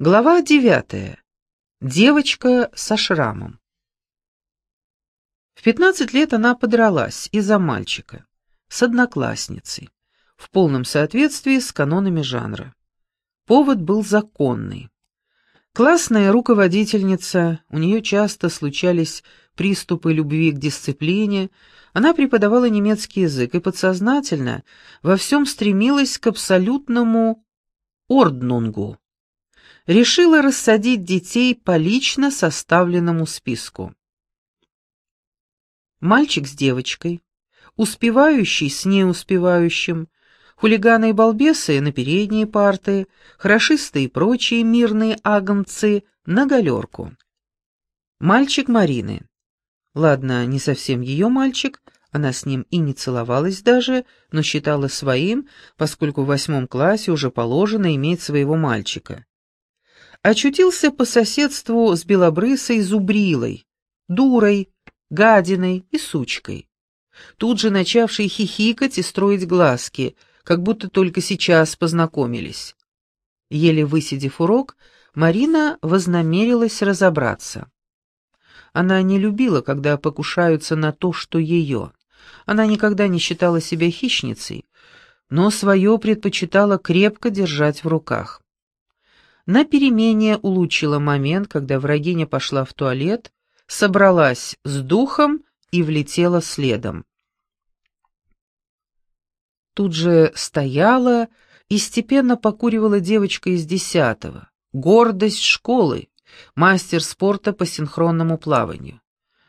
Глава девятая. Девочка со шрамом. В пятнадцать лет она подралась из-за мальчика, с одноклассницей, в полном соответствии с канонами жанра. Повод был законный. Классная руководительница, у нее часто случались приступы любви к дисциплине, она преподавала немецкий язык и подсознательно во всем стремилась к абсолютному орднунгу решила рассадить детей по лично составленному списку. Мальчик с девочкой, успевающий с неуспевающим, хулиганы и балбесы на передние парты, хорошисты и прочие мирные агнцы на галерку. Мальчик Марины. Ладно, не совсем ее мальчик, она с ним и не целовалась даже, но считала своим, поскольку в восьмом классе уже положено иметь своего мальчика очутился по соседству с белобрысой зубрилой, дурой, гадиной и сучкой, тут же начавшей хихикать и строить глазки, как будто только сейчас познакомились. Еле высидев урок, Марина вознамерилась разобраться. Она не любила, когда покушаются на то, что ее. Она никогда не считала себя хищницей, но свое предпочитала крепко держать в руках. На перемене улучила момент, когда врагиня пошла в туалет, собралась с духом и влетела следом. Тут же стояла и степенно покуривала девочка из десятого, гордость школы, мастер спорта по синхронному плаванию.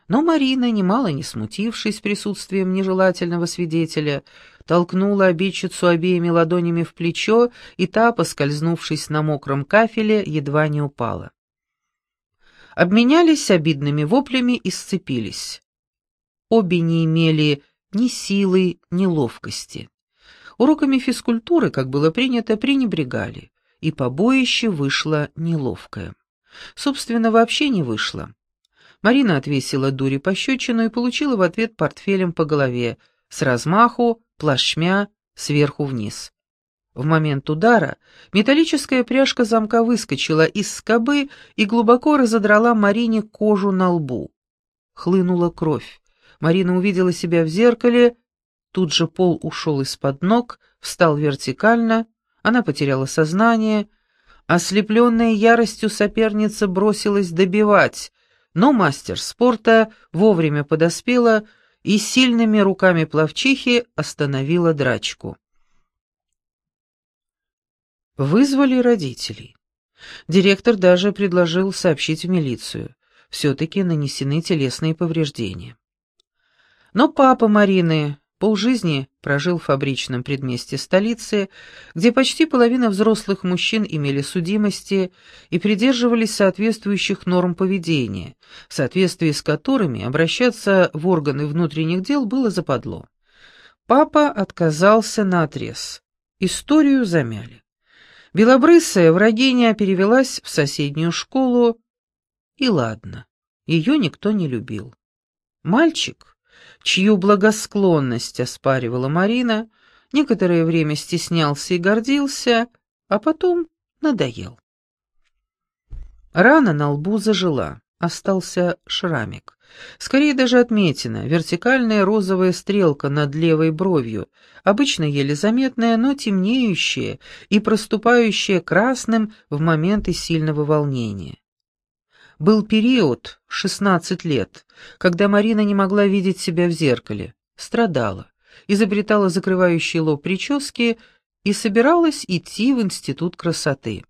Но Марина, немало не смутившись присутствием нежелательного свидетеля, толкнула обидчицу обеими ладонями в плечо, и та, поскользнувшись на мокром кафеле, едва не упала. Обменялись обидными воплями и сцепились. Обе не имели ни силы, ни ловкости. Уроками физкультуры, как было принято, пренебрегали, и побоище вышло неловкое. Собственно, вообще не вышло. Марина отвесила дури пощечину и получила в ответ портфелем по голове, с размаху, плашмя, сверху вниз. В момент удара металлическая пряжка замка выскочила из скобы и глубоко разодрала Марине кожу на лбу. Хлынула кровь. Марина увидела себя в зеркале, тут же пол ушел из-под ног, встал вертикально, она потеряла сознание, ослепленная яростью соперница бросилась добивать, но мастер спорта вовремя подоспела и сильными руками плавчихи остановила драчку. Вызвали родителей. Директор даже предложил сообщить в милицию. Все-таки нанесены телесные повреждения. Но папа Марины Полжизни прожил в фабричном предместе столицы, где почти половина взрослых мужчин имели судимости и придерживались соответствующих норм поведения, в соответствии с которыми обращаться в органы внутренних дел было западло. Папа отказался на отрез. Историю замяли. Белобрысая врагиня перевелась в соседнюю школу, и ладно, ее никто не любил. Мальчик чью благосклонность оспаривала Марина, некоторое время стеснялся и гордился, а потом надоел. Рана на лбу зажила, остался шрамик. Скорее даже отметина, вертикальная розовая стрелка над левой бровью, обычно еле заметная, но темнеющая и проступающая красным в моменты сильного волнения. Был период, 16 лет, когда Марина не могла видеть себя в зеркале, страдала, изобретала закрывающий лоб прически и собиралась идти в институт красоты.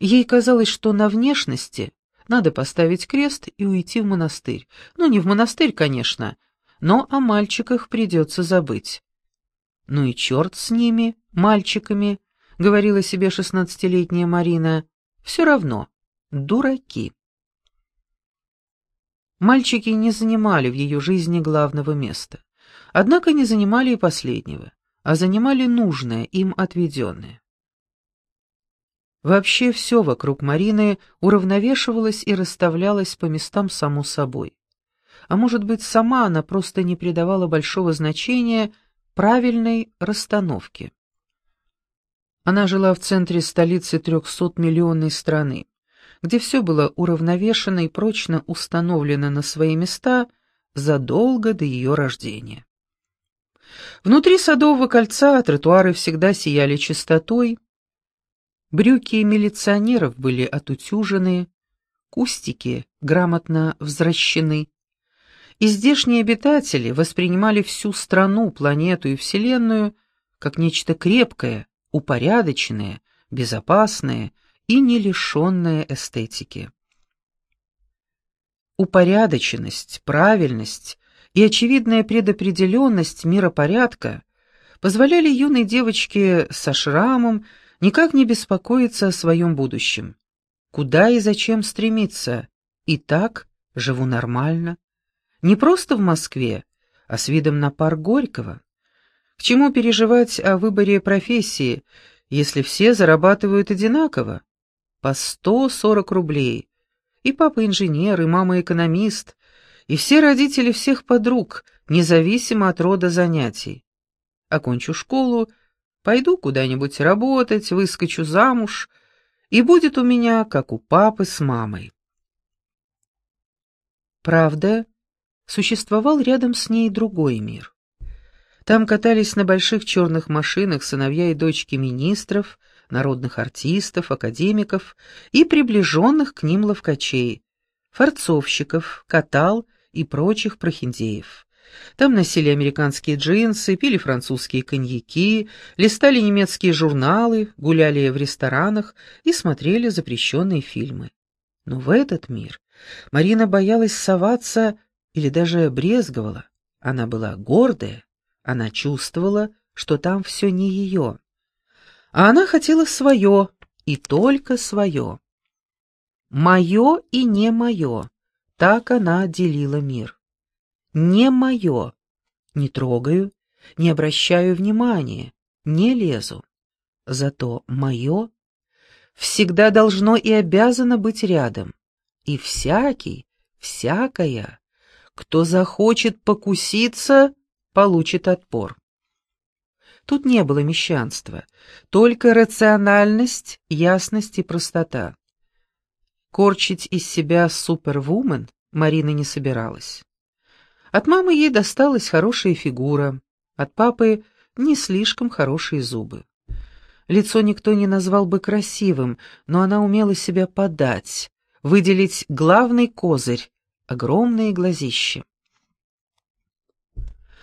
Ей казалось, что на внешности надо поставить крест и уйти в монастырь. Ну, не в монастырь, конечно, но о мальчиках придется забыть. «Ну и черт с ними, мальчиками», — говорила себе шестнадцатилетняя Марина, — «все равно, дураки». Мальчики не занимали в ее жизни главного места. Однако не занимали и последнего, а занимали нужное, им отведенное. Вообще все вокруг Марины уравновешивалось и расставлялось по местам само собой. А может быть, сама она просто не придавала большого значения правильной расстановке. Она жила в центре столицы трехсотмиллионной страны, где все было уравновешено и прочно установлено на свои места задолго до ее рождения. Внутри Садового кольца тротуары всегда сияли чистотой, брюки милиционеров были отутюжены, кустики грамотно взращены, и здешние обитатели воспринимали всю страну, планету и Вселенную как нечто крепкое, упорядоченное, безопасное и не лишенное эстетики. Упорядоченность, правильность и очевидная предопределенность миропорядка позволяли юной девочке со шрамом никак не беспокоиться о своем будущем. Куда и зачем стремиться? И так живу нормально. Не просто в Москве, а с видом на пар Горького. К чему переживать о выборе профессии, если все зарабатывают одинаково? По 140 рублей. И папа инженер, и мама экономист, и все родители всех подруг, независимо от рода занятий. Окончу школу, пойду куда-нибудь работать, выскочу замуж, и будет у меня, как у папы с мамой. Правда, существовал рядом с ней другой мир. Там катались на больших черных машинах сыновья и дочки министров, народных артистов, академиков и приближенных к ним ловкачей, форцовщиков, катал и прочих прохиндеев. Там носили американские джинсы, пили французские коньяки, листали немецкие журналы, гуляли в ресторанах и смотрели запрещенные фильмы. Но в этот мир Марина боялась соваться или даже брезговала. Она была гордая, она чувствовала, что там все не ее. А она хотела свое, и только свое. Мое и не мое. Так она делила мир. Не мое. Не трогаю, не обращаю внимания, не лезу. Зато мое всегда должно и обязано быть рядом. И всякий, всякая, кто захочет покуситься, получит отпор. Тут не было мещанства, только рациональность, ясность и простота. Корчить из себя супервумен Марина не собиралась. От мамы ей досталась хорошая фигура, от папы не слишком хорошие зубы. Лицо никто не назвал бы красивым, но она умела себя подать, выделить главный козырь — огромные глазища.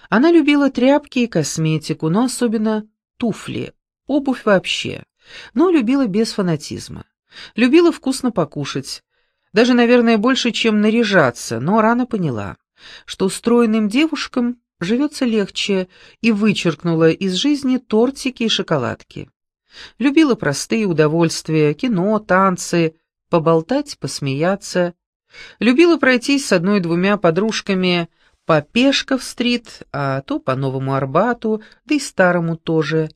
Она любила тряпки и косметику, но особенно туфли, обувь вообще, но любила без фанатизма. Любила вкусно покушать, даже, наверное, больше, чем наряжаться, но рано поняла, что стройным девушкам живется легче и вычеркнула из жизни тортики и шоколадки. Любила простые удовольствия, кино, танцы, поболтать, посмеяться. Любила пройтись с одной-двумя подружками по Пешков-стрит, а то по Новому Арбату, да и Старому тоже.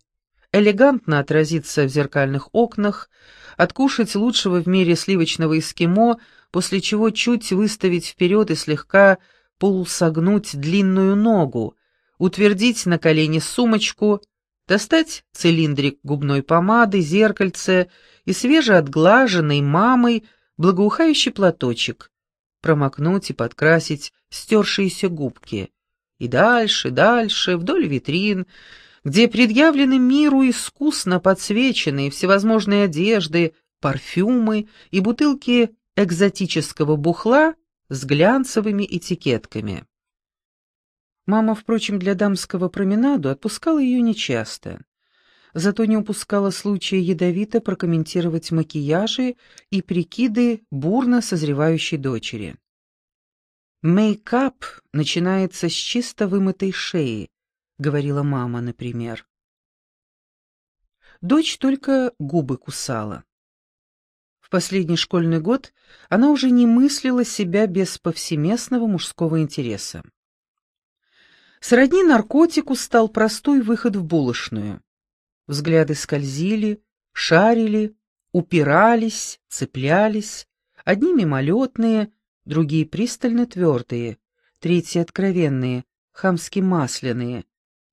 Элегантно отразиться в зеркальных окнах, откушать лучшего в мире сливочного эскимо, после чего чуть выставить вперед и слегка полусогнуть длинную ногу, утвердить на колени сумочку, достать цилиндрик губной помады, зеркальце и свежеотглаженный мамой благоухающий платочек, промокнуть и подкрасить стершиеся губки. И дальше, дальше, вдоль витрин, где предъявлены миру искусно подсвеченные всевозможные одежды, парфюмы и бутылки экзотического бухла с глянцевыми этикетками. Мама, впрочем, для дамского променаду отпускала ее нечасто зато не упускала случая ядовито прокомментировать макияжи и прикиды бурно созревающей дочери. «Мейкап начинается с чисто вымытой шеи», — говорила мама, например. Дочь только губы кусала. В последний школьный год она уже не мыслила себя без повсеместного мужского интереса. Сродни наркотику стал простой выход в булочную. Взгляды скользили, шарили, упирались, цеплялись, одни мимолетные, другие пристально твердые, третьи откровенные, хамски масляные,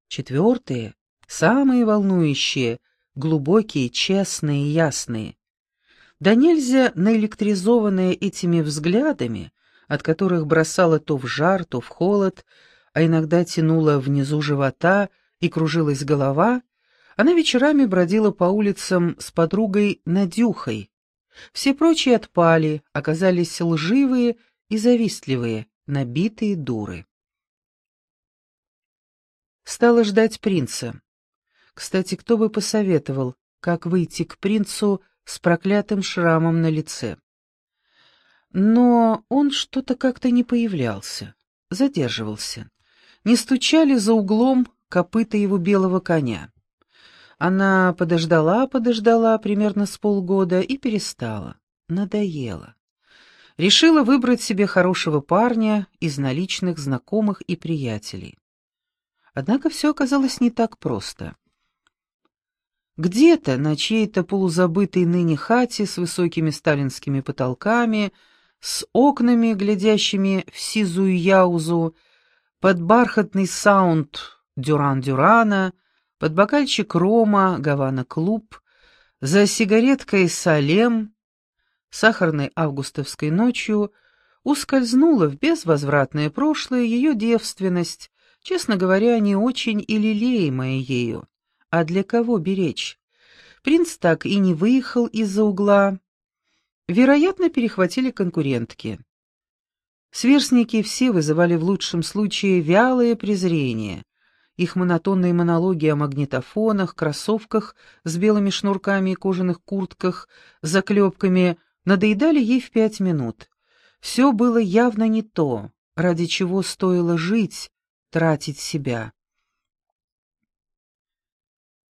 четвертые, самые волнующие, глубокие, честные и ясные. Да нельзя наэлектризованная этими взглядами, от которых бросала то в жар, то в холод, а иногда тянула внизу живота и кружилась голова, она вечерами бродила по улицам с подругой Надюхой. Все прочие отпали, оказались лживые и завистливые, набитые дуры. Стала ждать принца. Кстати, кто бы посоветовал, как выйти к принцу с проклятым шрамом на лице? Но он что-то как-то не появлялся, задерживался. Не стучали за углом копыта его белого коня. Она подождала, подождала примерно с полгода и перестала. Надоело. Решила выбрать себе хорошего парня из наличных знакомых и приятелей. Однако все оказалось не так просто. Где-то на чьей-то полузабытой ныне хате с высокими сталинскими потолками, с окнами, глядящими в сизую яузу, под бархатный саунд Дюран-Дюрана, под бокальчик рома Гавана-клуб, за сигареткой Салем, сахарной августовской ночью ускользнула в безвозвратное прошлое ее девственность, честно говоря, не очень и лелеемая ею. А для кого беречь? Принц так и не выехал из-за угла. Вероятно, перехватили конкурентки. Сверстники все вызывали в лучшем случае вялое презрение, их монотонные монологи о магнитофонах, кроссовках с белыми шнурками и кожаных куртках, заклепками надоедали ей в пять минут. Все было явно не то, ради чего стоило жить, тратить себя.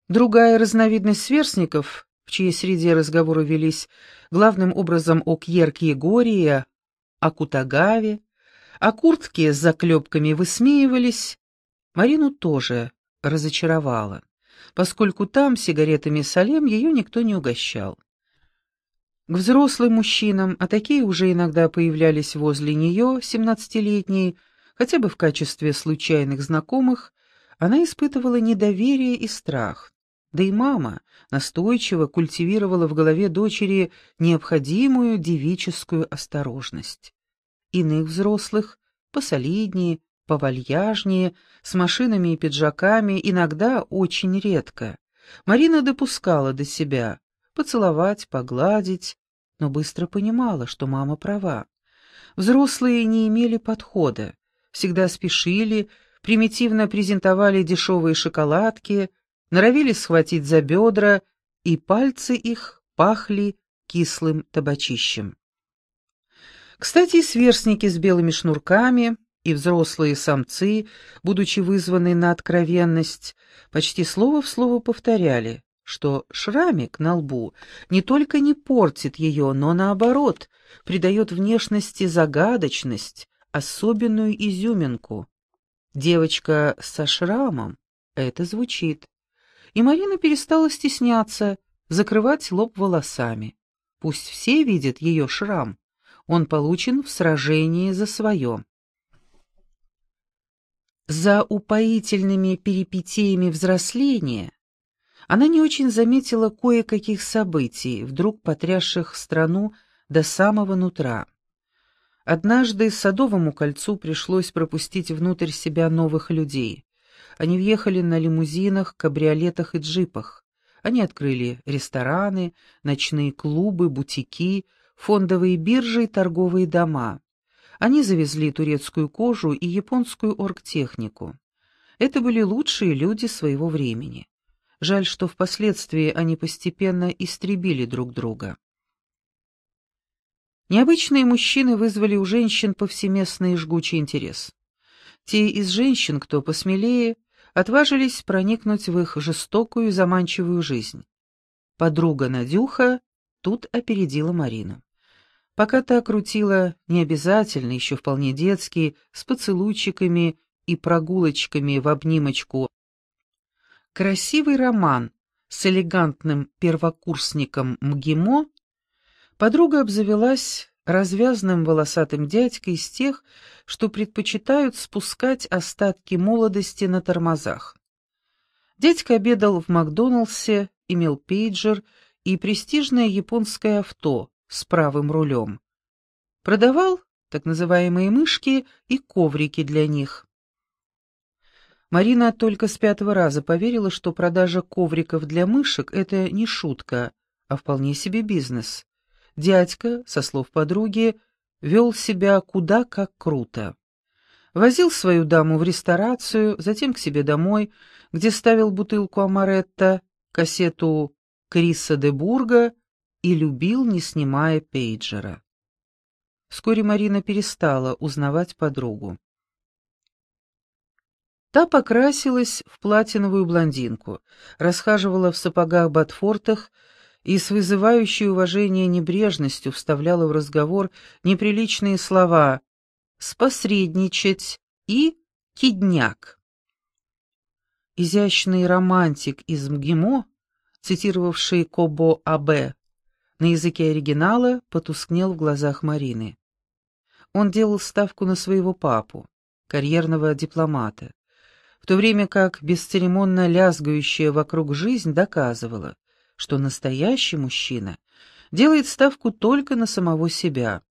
Другая разновидность сверстников, в чьей среде разговоры велись главным образом о Кьерке Егория, о Кутагаве, о куртке с заклепками высмеивались, Марину тоже разочаровала, поскольку там сигаретами Салем ее никто не угощал. К взрослым мужчинам, а такие уже иногда появлялись возле нее, семнадцатилетние, хотя бы в качестве случайных знакомых, она испытывала недоверие и страх. Да и мама настойчиво культивировала в голове дочери необходимую девическую осторожность. Иных взрослых, посолиднее, повальяжнее, с машинами и пиджаками, иногда очень редко. Марина допускала до себя поцеловать, погладить, но быстро понимала, что мама права. Взрослые не имели подхода, всегда спешили, примитивно презентовали дешевые шоколадки, норовили схватить за бедра, и пальцы их пахли кислым табачищем. Кстати, сверстники с белыми шнурками, и взрослые самцы, будучи вызваны на откровенность, почти слово в слово повторяли, что шрамик на лбу не только не портит ее, но наоборот, придает внешности загадочность, особенную изюминку. Девочка со шрамом — это звучит. И Марина перестала стесняться, закрывать лоб волосами. Пусть все видят ее шрам. Он получен в сражении за свое. За упоительными перипетиями взросления она не очень заметила кое-каких событий, вдруг потрясших страну до самого нутра. Однажды Садовому кольцу пришлось пропустить внутрь себя новых людей. Они въехали на лимузинах, кабриолетах и джипах. Они открыли рестораны, ночные клубы, бутики, фондовые биржи и торговые дома. Они завезли турецкую кожу и японскую оргтехнику. Это были лучшие люди своего времени. Жаль, что впоследствии они постепенно истребили друг друга. Необычные мужчины вызвали у женщин повсеместный жгучий интерес. Те из женщин, кто посмелее, отважились проникнуть в их жестокую и заманчивую жизнь. Подруга Надюха тут опередила Марину. Пока та крутила необязательно, еще вполне детские, с поцелуйчиками и прогулочками в обнимочку. Красивый роман с элегантным первокурсником МГИМО подруга обзавелась развязным волосатым дядькой из тех, что предпочитают спускать остатки молодости на тормозах. Дядька обедал в Макдоналдсе имел пейджер и престижное японское авто с правым рулем. Продавал так называемые мышки и коврики для них. Марина только с пятого раза поверила, что продажа ковриков для мышек — это не шутка, а вполне себе бизнес. Дядька, со слов подруги, вел себя куда как круто. Возил свою даму в ресторацию, затем к себе домой, где ставил бутылку амаретта, кассету Криса де Бурга и любил, не снимая пейджера. Вскоре Марина перестала узнавать подругу. Та покрасилась в платиновую блондинку, расхаживала в сапогах-ботфортах и с вызывающей уважение небрежностью вставляла в разговор неприличные слова «спосредничать» и «кидняк». Изящный романтик из МГИМО, цитировавший Кобо А.Б., на языке оригинала потускнел в глазах Марины. Он делал ставку на своего папу, карьерного дипломата, в то время как бесцеремонно лязгающая вокруг жизнь доказывала, что настоящий мужчина делает ставку только на самого себя.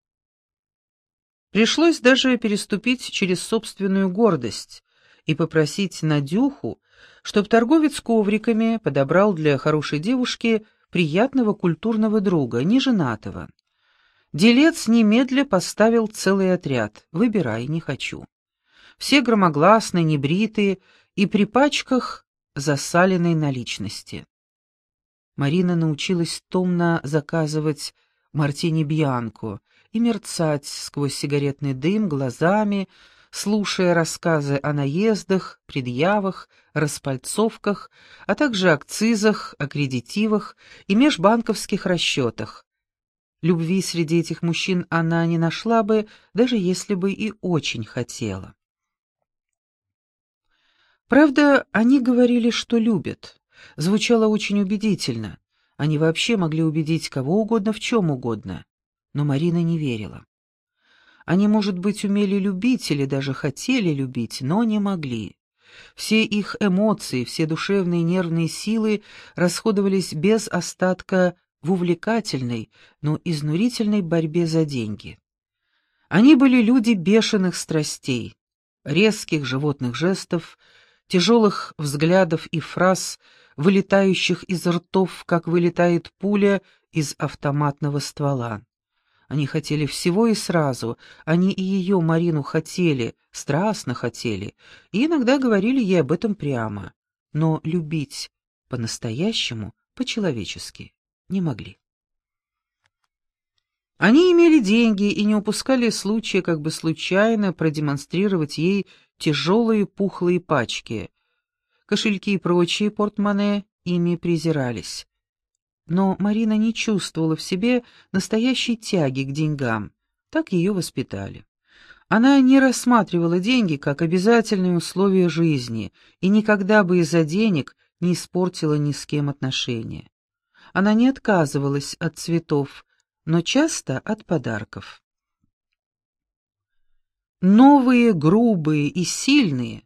Пришлось даже переступить через собственную гордость и попросить Надюху, чтоб торговец ковриками подобрал для хорошей девушки приятного культурного друга, неженатого. Делец немедля поставил целый отряд. Выбирай, не хочу. Все громогласные, небритые и при пачках засаленной наличности. Марина научилась томно заказывать мартини Бьянку и мерцать сквозь сигаретный дым глазами, слушая рассказы о наездах, предъявах, распальцовках, а также акцизах, аккредитивах и межбанковских расчетах, Любви среди этих мужчин она не нашла бы, даже если бы и очень хотела. Правда, они говорили, что любят. Звучало очень убедительно. Они вообще могли убедить кого угодно в чем угодно. Но Марина не верила. Они, может быть, умели любить или даже хотели любить, но не могли. Все их эмоции, все душевные нервные силы расходовались без остатка в увлекательной, но изнурительной борьбе за деньги. Они были люди бешеных страстей, резких животных жестов, тяжелых взглядов и фраз, вылетающих из ртов, как вылетает пуля из автоматного ствола. Они хотели всего и сразу, они и ее, Марину, хотели, страстно хотели, и иногда говорили ей об этом прямо. Но любить по-настоящему, по-человечески не могли. Они имели деньги и не упускали случая как бы случайно продемонстрировать ей тяжелые пухлые пачки. Кошельки и прочие портмоне ими презирались. Но Марина не чувствовала в себе настоящей тяги к деньгам, так ее воспитали. Она не рассматривала деньги как обязательное условие жизни и никогда бы из-за денег не испортила ни с кем отношения. Она не отказывалась от цветов, но часто от подарков. Новые, грубые и сильные,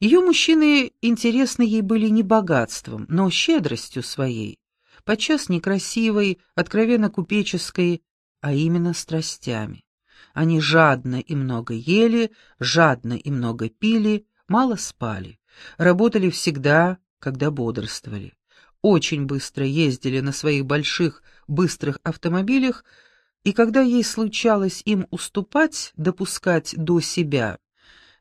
ее мужчины интересны ей были не богатством, но щедростью своей, подчас некрасивой, откровенно купеческой, а именно страстями. Они жадно и много ели, жадно и много пили, мало спали, работали всегда, когда бодрствовали очень быстро ездили на своих больших, быстрых автомобилях, и когда ей случалось им уступать, допускать до себя,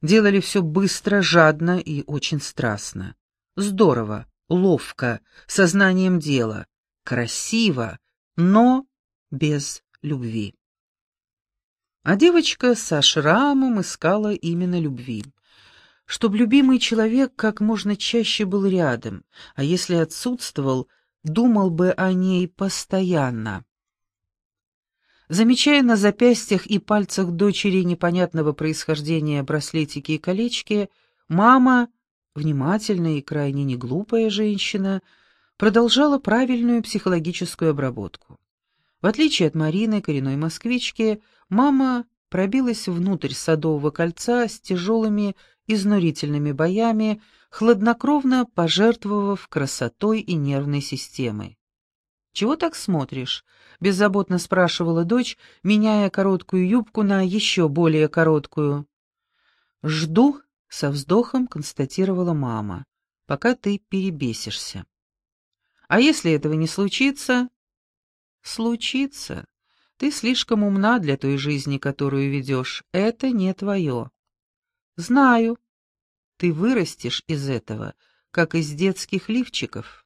делали все быстро, жадно и очень страстно. Здорово, ловко, сознанием дела, красиво, но без любви. А девочка со шрамом искала именно любви чтобы любимый человек как можно чаще был рядом, а если отсутствовал, думал бы о ней постоянно. Замечая на запястьях и пальцах дочери непонятного происхождения браслетики и колечки, мама, внимательная и крайне неглупая женщина, продолжала правильную психологическую обработку. В отличие от Марины, коренной москвички, мама пробилась внутрь садового кольца с тяжелыми изнурительными боями, хладнокровно пожертвовав красотой и нервной системой. «Чего так смотришь?» — беззаботно спрашивала дочь, меняя короткую юбку на еще более короткую. «Жду», — со вздохом констатировала мама, — «пока ты перебесишься». «А если этого не случится?» «Случится. Ты слишком умна для той жизни, которую ведешь. Это не твое». «Знаю. Ты вырастешь из этого, как из детских лифчиков».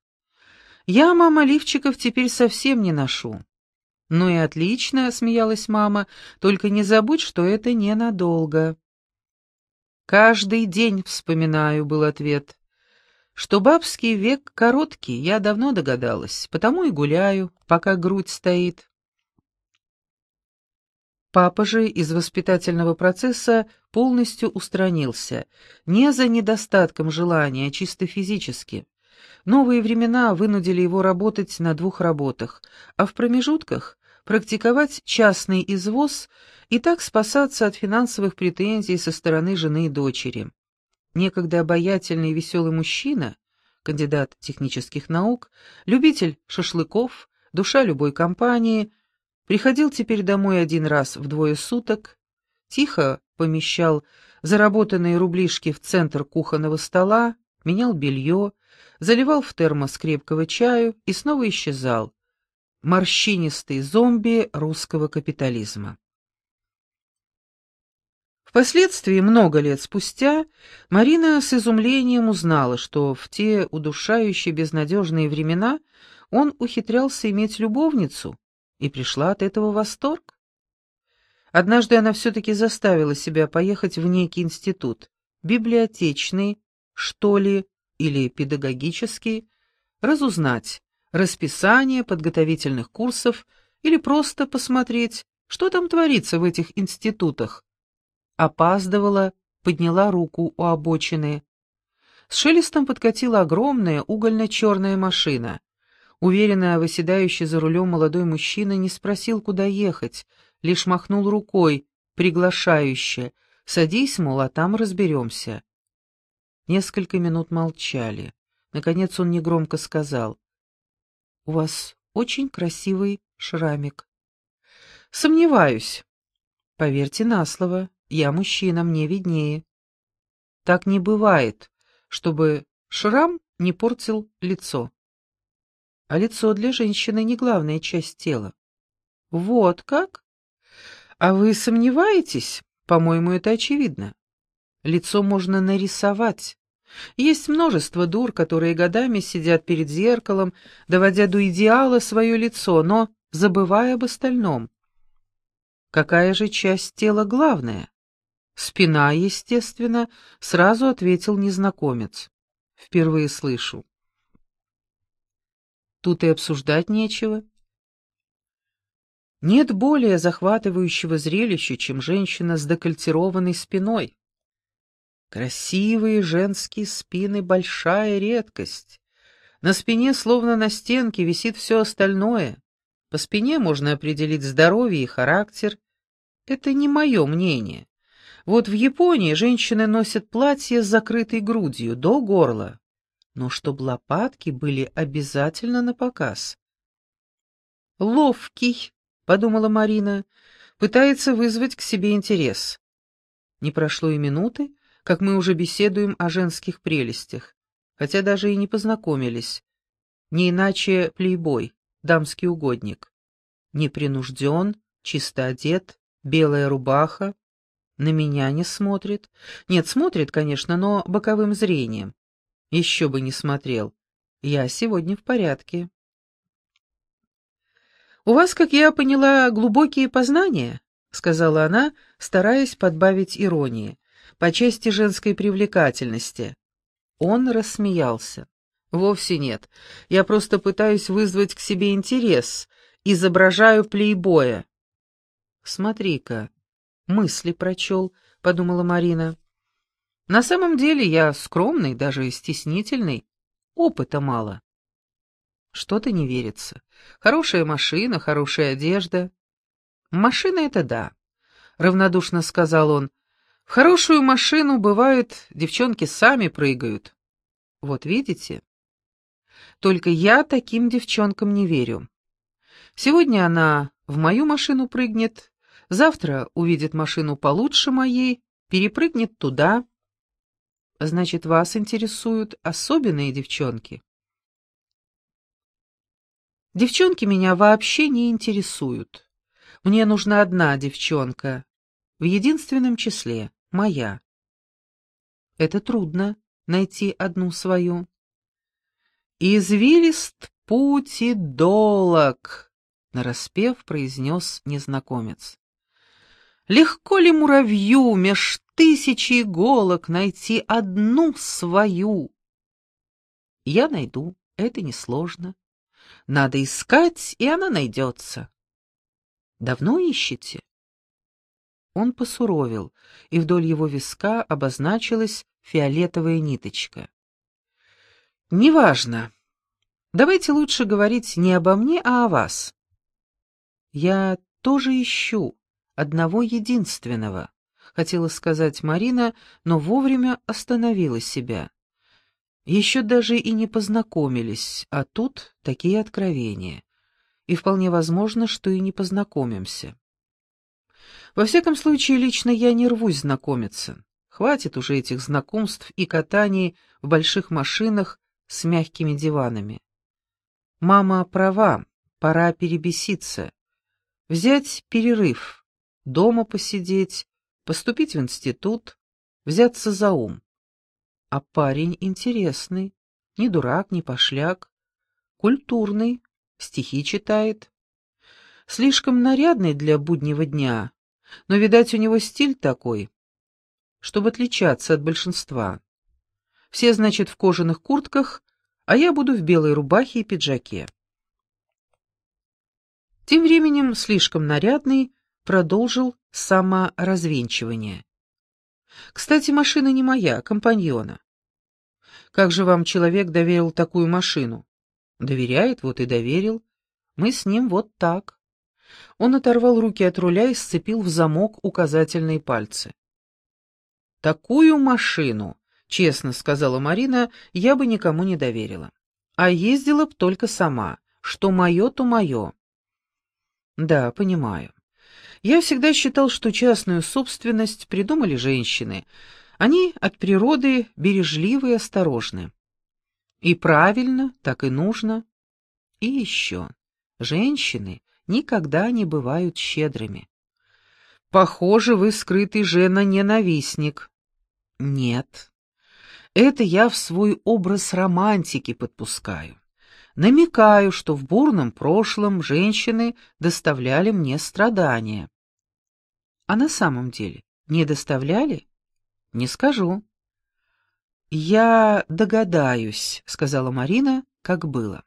Я, мама, лифчиков теперь совсем не ношу. Ну и отлично, смеялась мама, только не забудь, что это ненадолго. Каждый день вспоминаю, был ответ. Что бабский век короткий, я давно догадалась, потому и гуляю, пока грудь стоит. Папа же из воспитательного процесса полностью устранился, не за недостатком желания, а чисто физически. Новые времена вынудили его работать на двух работах, а в промежутках практиковать частный извоз и так спасаться от финансовых претензий со стороны жены и дочери. Некогда обаятельный и веселый мужчина, кандидат технических наук, любитель шашлыков, душа любой компании, приходил теперь домой один раз в двое суток, тихо помещал заработанные рублишки в центр кухонного стола, менял белье, заливал в термос крепкого чаю и снова исчезал. Морщинистый зомби русского капитализма. Впоследствии, много лет спустя, Марина с изумлением узнала, что в те удушающие безнадежные времена он ухитрялся иметь любовницу, и пришла от этого восторг. Однажды она все-таки заставила себя поехать в некий институт, библиотечный, что ли, или педагогический, разузнать расписание подготовительных курсов или просто посмотреть, что там творится в этих институтах. Опаздывала, подняла руку у обочины. С шелестом подкатила огромная угольно-черная машина. Уверенно выседающий за рулем молодой мужчина не спросил, куда ехать, лишь махнул рукой, приглашающе. «Садись, мол, а там разберемся». Несколько минут молчали. Наконец он негромко сказал. «У вас очень красивый шрамик». «Сомневаюсь». «Поверьте на слово, я мужчина, мне виднее». «Так не бывает, чтобы шрам не портил лицо». «А лицо для женщины не главная часть тела». «Вот как? А вы сомневаетесь? По-моему, это очевидно. Лицо можно нарисовать. Есть множество дур, которые годами сидят перед зеркалом, доводя до идеала свое лицо, но забывая об остальном. Какая же часть тела главная? Спина, естественно, сразу ответил незнакомец. Впервые слышу. Тут и обсуждать нечего. Нет более захватывающего зрелища, чем женщина с декольтированной спиной. Красивые женские спины — большая редкость. На спине, словно на стенке, висит все остальное. По спине можно определить здоровье и характер. Это не мое мнение. Вот в Японии женщины носят платья с закрытой грудью, до горла. Но чтобы лопатки были обязательно на показ. «Ловкий», — подумала Марина, — пытается вызвать к себе интерес. Не прошло и минуты, как мы уже беседуем о женских прелестях, хотя даже и не познакомились. Не иначе плейбой, дамский угодник. Непринужден, чисто одет, белая рубаха. На меня не смотрит. Нет, смотрит, конечно, но боковым зрением. Еще бы не смотрел. Я сегодня в порядке. «У вас, как я поняла, глубокие познания», — сказала она, стараясь подбавить иронии по части женской привлекательности. Он рассмеялся. «Вовсе нет. Я просто пытаюсь вызвать к себе интерес. Изображаю плейбоя». «Смотри-ка, мысли прочел», — подумала Марина. «На самом деле я скромный, даже стеснительный. Опыта мало». Что-то не верится. Хорошая машина, хорошая одежда. «Машина — это да», — равнодушно сказал он. В хорошую машину, бывает, девчонки сами прыгают. Вот видите? Только я таким девчонкам не верю. Сегодня она в мою машину прыгнет, завтра увидит машину получше моей, перепрыгнет туда. Значит, вас интересуют особенные девчонки? Девчонки меня вообще не интересуют. Мне нужна одна девчонка, в единственном числе, моя. Это трудно, найти одну свою. «Извилист путь и долог», — нараспев произнес незнакомец. «Легко ли муравью меж тысячи иголок найти одну свою?» «Я найду, это несложно. Надо искать, и она найдется». «Давно ищете?» Он посуровил, и вдоль его виска обозначилась фиолетовая ниточка. «Неважно. Давайте лучше говорить не обо мне, а о вас. Я тоже ищу одного единственного», — хотела сказать Марина, но вовремя остановила себя. Еще даже и не познакомились, а тут такие откровения. И вполне возможно, что и не познакомимся. Во всяком случае, лично я не рвусь знакомиться. Хватит уже этих знакомств и катаний в больших машинах с мягкими диванами. Мама права, пора перебеситься. Взять перерыв, дома посидеть, поступить в институт, взяться за ум. А парень интересный, не дурак, не пошляк, культурный, стихи читает. Слишком нарядный для буднего дня, но, видать, у него стиль такой, чтобы отличаться от большинства. Все, значит, в кожаных куртках, а я буду в белой рубахе и пиджаке. Тем временем слишком нарядный продолжил саморазвенчивание. Кстати, машина не моя, а компаньона. Как же вам человек доверил такую машину? Доверяет, вот и доверил. Мы с ним вот так. Он оторвал руки от руля и сцепил в замок указательные пальцы. «Такую машину, — честно сказала Марина, — я бы никому не доверила. А ездила б только сама. Что мое, то мое». «Да, понимаю. Я всегда считал, что частную собственность придумали женщины. Они от природы бережливы и осторожны. И правильно, так и нужно. И еще. Женщины никогда не бывают щедрыми. Похоже, вы скрытый жена-ненавистник. Нет. Это я в свой образ романтики подпускаю. Намекаю, что в бурном прошлом женщины доставляли мне страдания. А на самом деле не доставляли? Не скажу. «Я догадаюсь», — сказала Марина, как было.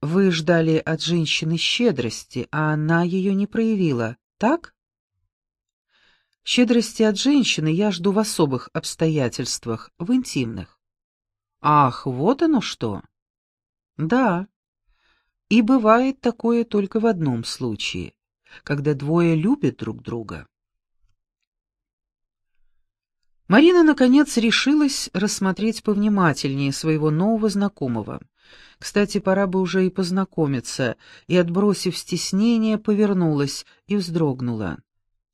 Вы ждали от женщины щедрости, а она ее не проявила, так? Щедрости от женщины я жду в особых обстоятельствах, в интимных. Ах, вот оно что. Да. И бывает такое только в одном случае, когда двое любят друг друга. Марина, наконец, решилась рассмотреть повнимательнее своего нового знакомого. Кстати, пора бы уже и познакомиться, и, отбросив стеснение, повернулась и вздрогнула.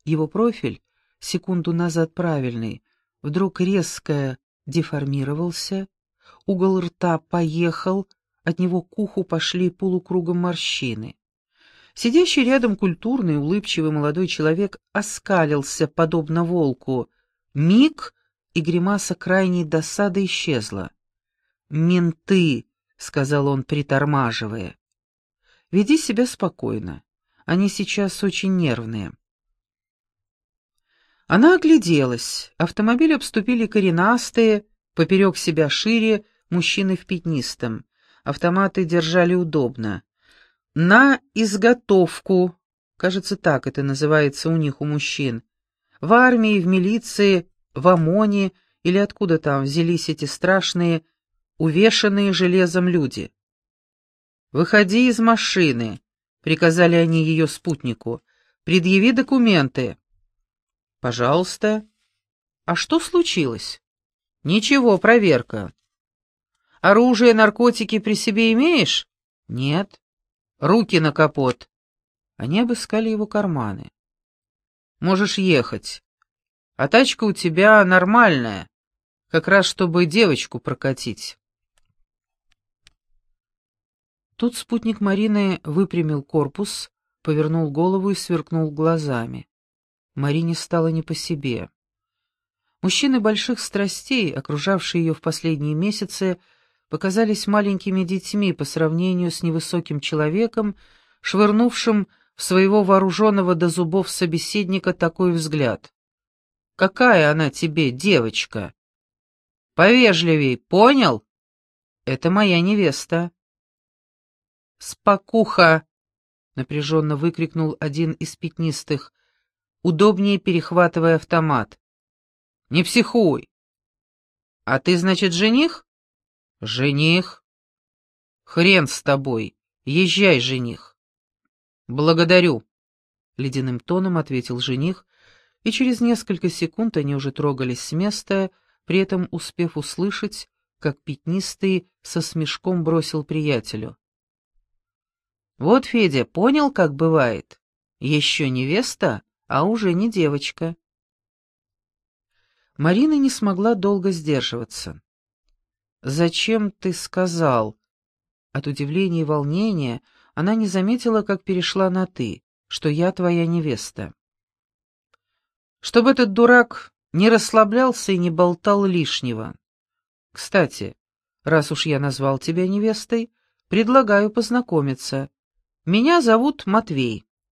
Его профиль, секунду назад правильный, вдруг резко деформировался, угол рта поехал, от него к уху пошли полукругом морщины. Сидящий рядом культурный, улыбчивый молодой человек оскалился, подобно волку. Миг, и гримаса крайней досады исчезла. «Менты!» — сказал он, притормаживая. «Веди себя спокойно. Они сейчас очень нервные». Она огляделась. Автомобиль обступили коренастые, поперек себя шире, мужчины в пятнистом. Автоматы держали удобно. «На изготовку», кажется, так это называется у них, у мужчин. В армии, в милиции, в ОМОНе или откуда там взялись эти страшные увешанные железом люди. «Выходи из машины», — приказали они ее спутнику. «Предъяви документы». «Пожалуйста». «А что случилось?» «Ничего, проверка». Оружие, наркотики при себе имеешь? Нет. Руки на капот. Они обыскали его карманы. Можешь ехать. А тачка у тебя нормальная, как раз чтобы девочку прокатить. Тут спутник Марины выпрямил корпус, повернул голову и сверкнул глазами. Марине стало не по себе. Мужчины больших страстей, окружавшие ее в последние месяцы, показались маленькими детьми по сравнению с невысоким человеком, швырнувшим в своего вооруженного до зубов собеседника такой взгляд. «Какая она тебе, девочка?» «Повежливей, понял? Это моя невеста». «Спокуха!» — напряженно выкрикнул один из пятнистых, удобнее перехватывая автомат. «Не психуй!» «А ты, значит, жених?» «Жених?» «Хрен с тобой! Езжай, жених!» «Благодарю!» — ледяным тоном ответил жених, и через несколько секунд они уже трогались с места, при этом успев услышать, как пятнистый со смешком бросил приятелю. «Вот, Федя, понял, как бывает? Еще невеста, а уже не девочка». Марина не смогла долго сдерживаться. «Зачем ты сказал?» От удивления и волнения она не заметила, как перешла на «ты», что я твоя невеста. Чтобы этот дурак не расслаблялся и не болтал лишнего. Кстати, раз уж я назвал тебя невестой, предлагаю познакомиться. Меня зовут Матвей.